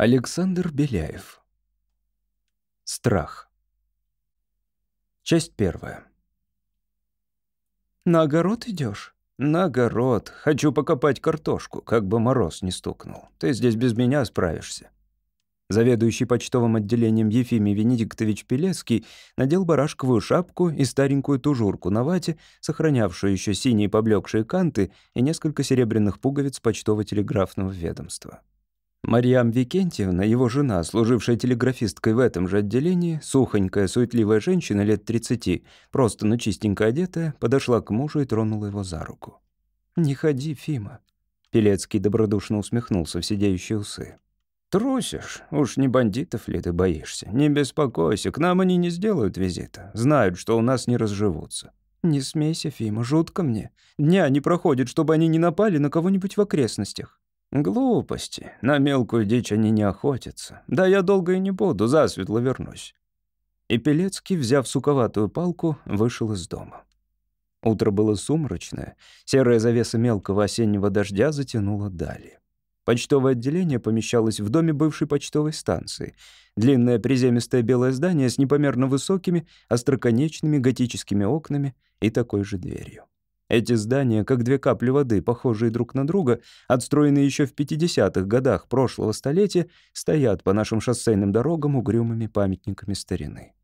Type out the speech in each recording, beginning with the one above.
Александр Беляев. Страх. Часть первая. «На огород идешь? «На огород. Хочу покопать картошку, как бы мороз не стукнул. Ты здесь без меня справишься». Заведующий почтовым отделением Ефимий Венедиктович Пелецкий надел барашковую шапку и старенькую тужурку на вате, сохранявшую еще синие поблекшие канты и несколько серебряных пуговиц почтово-телеграфного ведомства. Марьям Викентьевна, его жена, служившая телеграфисткой в этом же отделении, сухонькая, суетливая женщина лет 30, просто, но чистенько одетая, подошла к мужу и тронула его за руку. «Не ходи, Фима». Пелецкий добродушно усмехнулся в сидеющие усы. «Трусишь? Уж не бандитов ли ты боишься? Не беспокойся, к нам они не сделают визита. Знают, что у нас не разживутся». «Не смейся, Фима, жутко мне. Дня не проходит, чтобы они не напали на кого-нибудь в окрестностях». «Глупости. На мелкую дичь они не охотятся. Да я долго и не буду, засветло вернусь». И Пелецкий, взяв суковатую палку, вышел из дома. Утро было сумрачное, серая завеса мелкого осеннего дождя затянула дали. Почтовое отделение помещалось в доме бывшей почтовой станции. Длинное приземистое белое здание с непомерно высокими, остроконечными готическими окнами и такой же дверью. Эти здания, как две капли воды, похожие друг на друга, отстроенные еще в 50-х годах прошлого столетия, стоят по нашим шоссейным дорогам угрюмыми памятниками старины.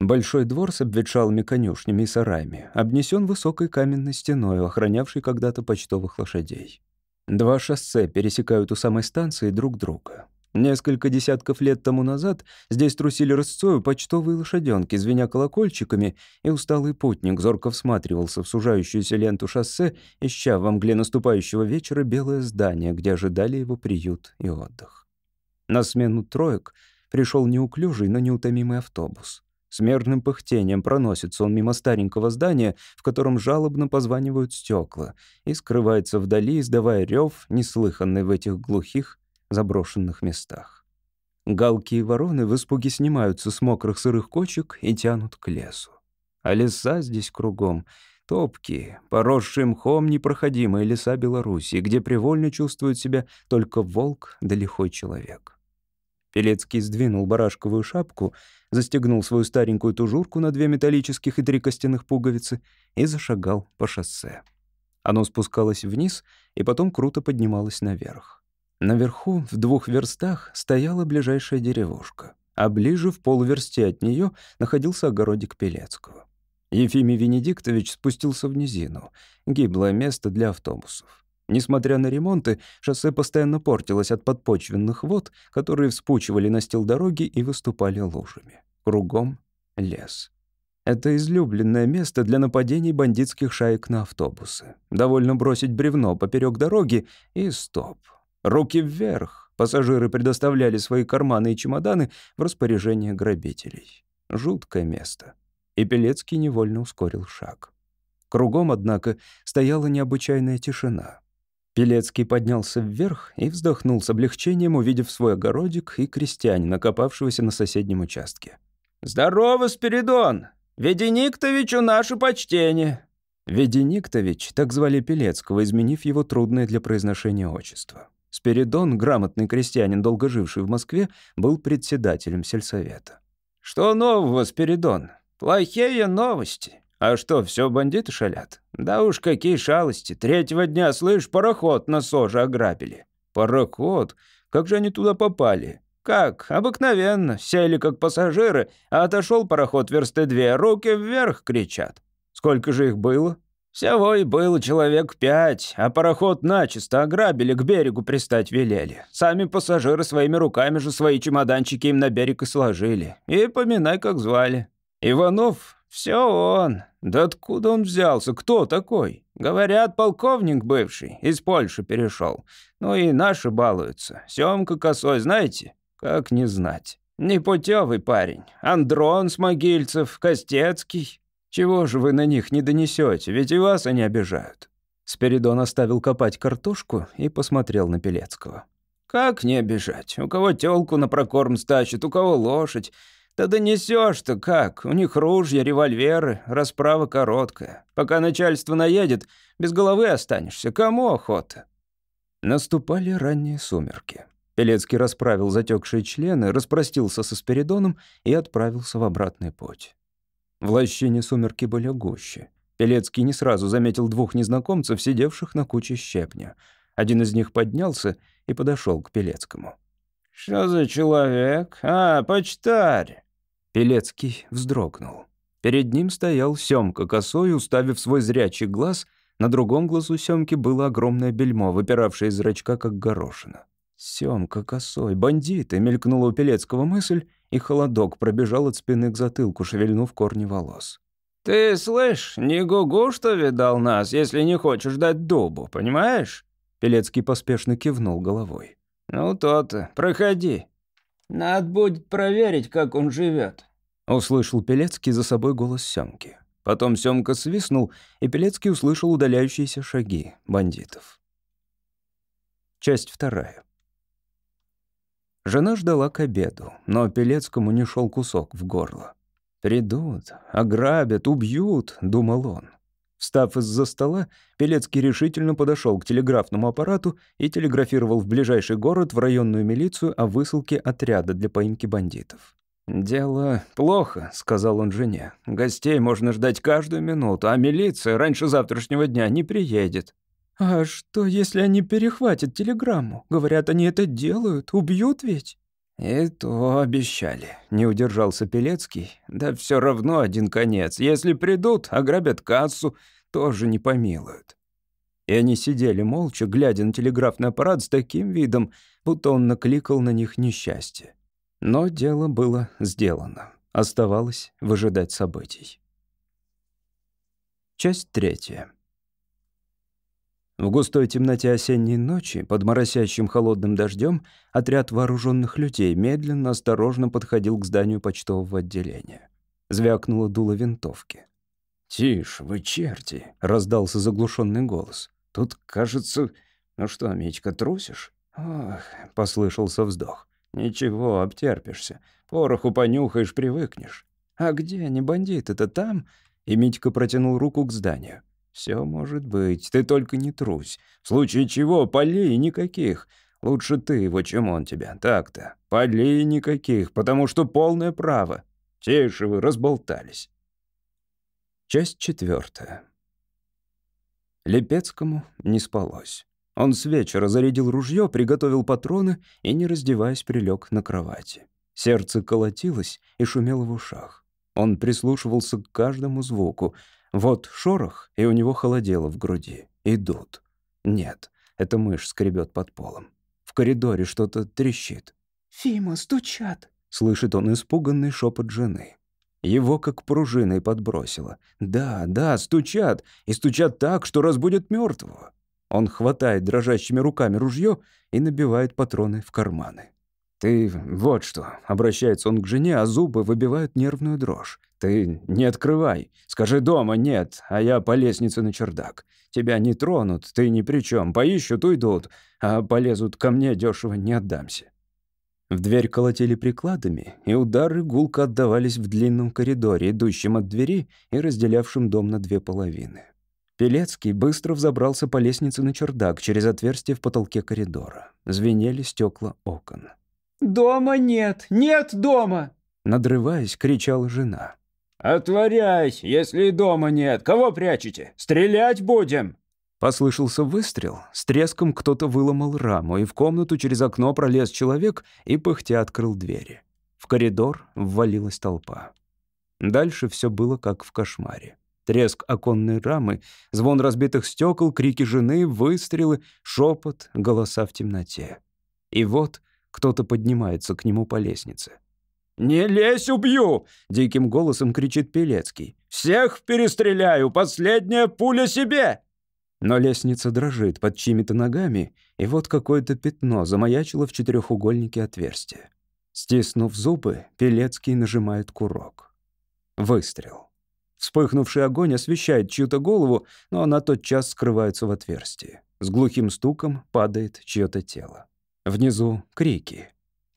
Большой двор с обветшалыми конюшнями и сараями обнесен высокой каменной стеной, охранявшей когда-то почтовых лошадей. Два шоссе пересекают у самой станции друг друга. Несколько десятков лет тому назад здесь трусили рысцою почтовые лошаденки, звеня колокольчиками, и усталый путник зорко всматривался в сужающуюся ленту шоссе, ища во мгле наступающего вечера белое здание, где ожидали его приют и отдых. На смену троек пришел неуклюжий, но неутомимый автобус. С мерным пыхтением проносится он мимо старенького здания, в котором жалобно позванивают стекла, и скрывается вдали, издавая рев, неслыханный в этих глухих, заброшенных местах. Галки и вороны в испуге снимаются с мокрых сырых кочек и тянут к лесу. А леса здесь кругом — топкие, поросшие мхом непроходимые леса Беларуси, где привольно чувствует себя только волк да лихой человек. Пелецкий сдвинул барашковую шапку, застегнул свою старенькую тужурку на две металлических и три костяных пуговицы и зашагал по шоссе. Оно спускалось вниз и потом круто поднималось наверх. Наверху, в двух верстах, стояла ближайшая деревушка, а ближе, в полуверсте от нее, находился огородик Пелецкого. Ефимий Венедиктович спустился в низину, гиблое место для автобусов. Несмотря на ремонты, шоссе постоянно портилось от подпочвенных вод, которые вспучивали настил дороги и выступали лужами. Кругом — лес. Это излюбленное место для нападений бандитских шаек на автобусы. Довольно бросить бревно поперек дороги и стоп. Руки вверх. Пассажиры предоставляли свои карманы и чемоданы в распоряжение грабителей. Жуткое место. И Пелецкий невольно ускорил шаг. Кругом, однако, стояла необычайная тишина. Пелецкий поднялся вверх и вздохнул с облегчением, увидев свой огородик и крестьянина, копавшегося на соседнем участке. «Здорово, Спиридон! Ведениктовичу наше почтение!» Ведениктович, так звали Пелецкого, изменив его трудное для произношения отчество. Спиридон, грамотный крестьянин, долго живший в Москве, был председателем сельсовета. «Что нового, Спиридон? Плохие новости. А что, все бандиты шалят? Да уж какие шалости. Третьего дня, слышь, пароход на Соже ограбили». «Пароход? Как же они туда попали?» «Как? Обыкновенно. Сели как пассажиры, а отошел пароход версты две, руки вверх кричат». «Сколько же их было?» Всего и было человек пять, а пароход начисто ограбили, к берегу пристать велели. Сами пассажиры своими руками же свои чемоданчики им на берег и сложили. И поминай, как звали. Иванов, все он. Да откуда он взялся? Кто такой? Говорят, полковник бывший, из Польши перешел. Ну и наши балуются. Семка косой, знаете? Как не знать. Непутевый парень. Андрон Смогильцев, Костецкий. Чего же вы на них не донесете, ведь и вас они обижают». Спиридон оставил копать картошку и посмотрел на Пелецкого. «Как не обижать? У кого тёлку на прокорм стащит, у кого лошадь. Да донесёшь-то как? У них ружья, револьверы, расправа короткая. Пока начальство наедет, без головы останешься. Кому охота?» Наступали ранние сумерки. Пелецкий расправил затекшие члены, распростился со Спиридоном и отправился в обратный путь. В лощине сумерки были гуще. Пелецкий не сразу заметил двух незнакомцев, сидевших на куче щепня. Один из них поднялся и подошел к Пелецкому. «Что за человек? А, почтарь!» Пелецкий вздрогнул. Перед ним стоял Семка косой, уставив свой зрячий глаз. На другом глазу Семки было огромное бельмо, выпиравшее из зрачка, как горошина. «Семка косой, бандиты!» — мелькнула у Пелецкого мысль, и холодок пробежал от спины к затылку, шевельнув корни волос. «Ты слышь, не гугу, что видал нас, если не хочешь дать дубу, понимаешь?» Пелецкий поспешно кивнул головой. «Ну, то-то, проходи. Надо будет проверить, как он живет. Услышал Пелецкий за собой голос Семки. Потом Семка свистнул, и Пелецкий услышал удаляющиеся шаги бандитов. Часть вторая. Жена ждала к обеду, но Пелецкому не шел кусок в горло. «Придут, ограбят, убьют», — думал он. Встав из-за стола, Пелецкий решительно подошел к телеграфному аппарату и телеграфировал в ближайший город в районную милицию о высылке отряда для поимки бандитов. «Дело плохо», — сказал он жене. «Гостей можно ждать каждую минуту, а милиция раньше завтрашнего дня не приедет». «А что, если они перехватят телеграмму? Говорят, они это делают, убьют ведь?» «И то обещали», — не удержался Пелецкий. «Да все равно один конец. Если придут, ограбят кассу, тоже не помилуют». И они сидели молча, глядя на телеграфный аппарат с таким видом, будто он накликал на них несчастье. Но дело было сделано. Оставалось выжидать событий. Часть третья. В густой темноте осенней ночи, под моросящим холодным дождем, отряд вооруженных людей медленно, осторожно подходил к зданию почтового отделения. Звякнуло дуло винтовки. «Тише, вы черти!» — раздался заглушенный голос. «Тут, кажется... Ну что, Митька, трусишь?» «Ох!» — послышался вздох. «Ничего, обтерпишься. Пороху понюхаешь, привыкнешь». «А где они, бандиты-то там?» И Митька протянул руку к зданию. «Все может быть, ты только не трусь. В случае чего, полей никаких. Лучше ты его, чем он тебя. Так-то. Полей никаких, потому что полное право. Тише вы, разболтались». Часть четвертая. Лепецкому не спалось. Он с вечера зарядил ружье, приготовил патроны и, не раздеваясь, прилег на кровати. Сердце колотилось и шумело в ушах. Он прислушивался к каждому звуку — вот шорох, и у него холодело в груди. Идут. Нет, это мышь скребет под полом. В коридоре что-то трещит. «Фима, стучат!» — слышит он испуганный шепот жены. Его как пружиной подбросило. Да, да, стучат. И стучат так, что разбудят мертвого. Он хватает дрожащими руками ружье и набивает патроны в карманы. «Ты вот что», — обращается он к жене, а зубы выбивают нервную дрожь. «Ты не открывай. Скажи дома нет, а я по лестнице на чердак. Тебя не тронут, ты ни при чем. Поищут, уйдут, а полезут ко мне, дешево не отдамся». В дверь колотили прикладами, и удары гулко отдавались в длинном коридоре, идущем от двери и разделявшем дом на две половины. Пелецкий быстро взобрался по лестнице на чердак через отверстие в потолке коридора. Звенели стекла окон. «Дома нет! Нет дома!» Надрываясь, кричала жена. «Отворяй, если и дома нет. Кого прячете? Стрелять будем!» Послышался выстрел. С треском кто-то выломал раму, и в комнату через окно пролез человек и пыхтя открыл двери. В коридор ввалилась толпа. Дальше все было как в кошмаре. Треск оконной рамы, звон разбитых стекол, крики жены, выстрелы, шепот, голоса в темноте. И вот кто-то поднимается к нему по лестнице. «Не лезь, убью!» — диким голосом кричит Пелецкий. «Всех перестреляю! Последняя пуля себе!» Но лестница дрожит под чьими-то ногами, и вот какое-то пятно замаячило в четырехугольнике отверстия. Стиснув зубы, Пелецкий нажимает курок. Выстрел. Вспыхнувший огонь освещает чью-то голову, но она тотчас скрывается в отверстии. С глухим стуком падает чье-то тело. Внизу крики.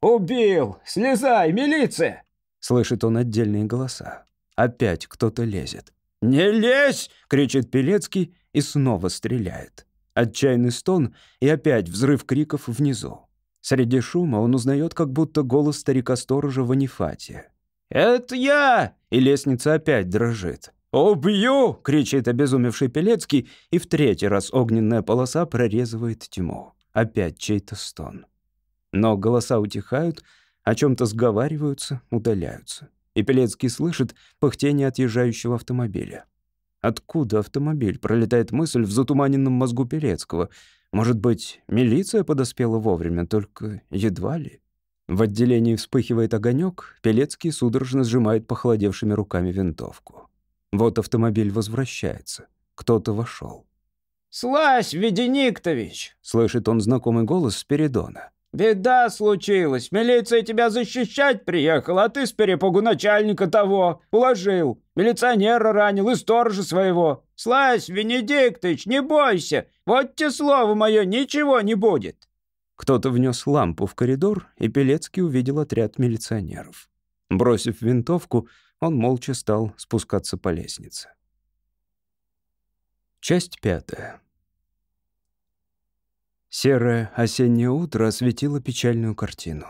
«Убил! Слезай, милиция!» Слышит он отдельные голоса. Опять кто-то лезет. «Не лезь!» — кричит Пелецкий и снова стреляет. Отчаянный стон и опять взрыв криков внизу. Среди шума он узнает как будто голос старика-сторожа в анифате. «Это я!» И лестница опять дрожит. «Убью!» — кричит обезумевший Пелецкий, и в третий раз огненная полоса прорезывает тьму. Опять чей-то стон. Но голоса утихают, о чем то сговариваются, удаляются. И Пелецкий слышит пыхтение отъезжающего автомобиля. Откуда автомобиль? Пролетает мысль в затуманенном мозгу Пелецкого. Может быть, милиция подоспела вовремя, только едва ли? В отделении вспыхивает огонек, Пелецкий судорожно сжимает похолодевшими руками винтовку. Вот автомобиль возвращается. Кто-то вошел. «Слазь, Ведениктович!» — слышит он знакомый голос Спиридона. «Беда случилась. Милиция тебя защищать приехала, а ты с перепугу начальника того уложил. Милиционера ранил и сторожа своего. Слазь, Венедиктович, не бойся. Вот те слово мое, ничего не будет». Кто-то внес лампу в коридор, и Пелецкий увидел отряд милиционеров. Бросив винтовку, он молча стал спускаться по лестнице. Часть пятая. Серое осеннее утро осветило печальную картину.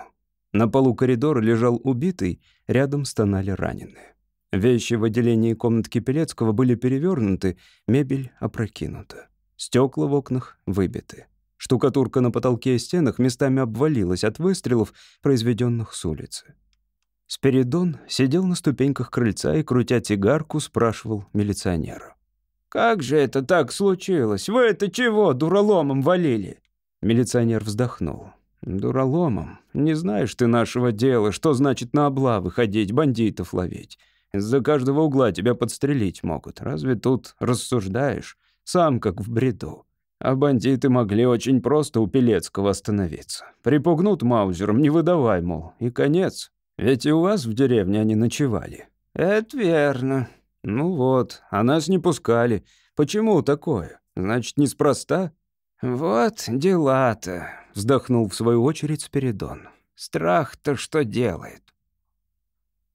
На полу коридора лежал убитый, рядом стонали раненые. Вещи в отделении комнатки Пелецкого были перевернуты, мебель опрокинута. Стекла в окнах выбиты. Штукатурка на потолке и стенах местами обвалилась от выстрелов, произведенных с улицы. Спиридон сидел на ступеньках крыльца и, крутя тигарку, спрашивал милиционера. «Как же это так случилось? Вы это чего, дураломом валили?» Милиционер вздохнул. «Дураломом. Не знаешь ты нашего дела, что значит на облавы ходить, бандитов ловить. Из-за каждого угла тебя подстрелить могут. Разве тут рассуждаешь? Сам как в бреду. А бандиты могли очень просто у Пелецкого остановиться. Припугнут маузером, не выдавай, мол, и конец. Ведь и у вас в деревне они ночевали». «Это верно». «Ну вот, а нас не пускали. Почему такое? Значит, неспроста?» «Вот дела-то», — вздохнул в свою очередь Спиридон. «Страх-то что делает?»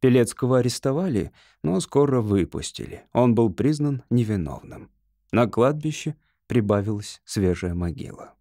Пелецкого арестовали, но скоро выпустили. Он был признан невиновным. На кладбище прибавилась свежая могила.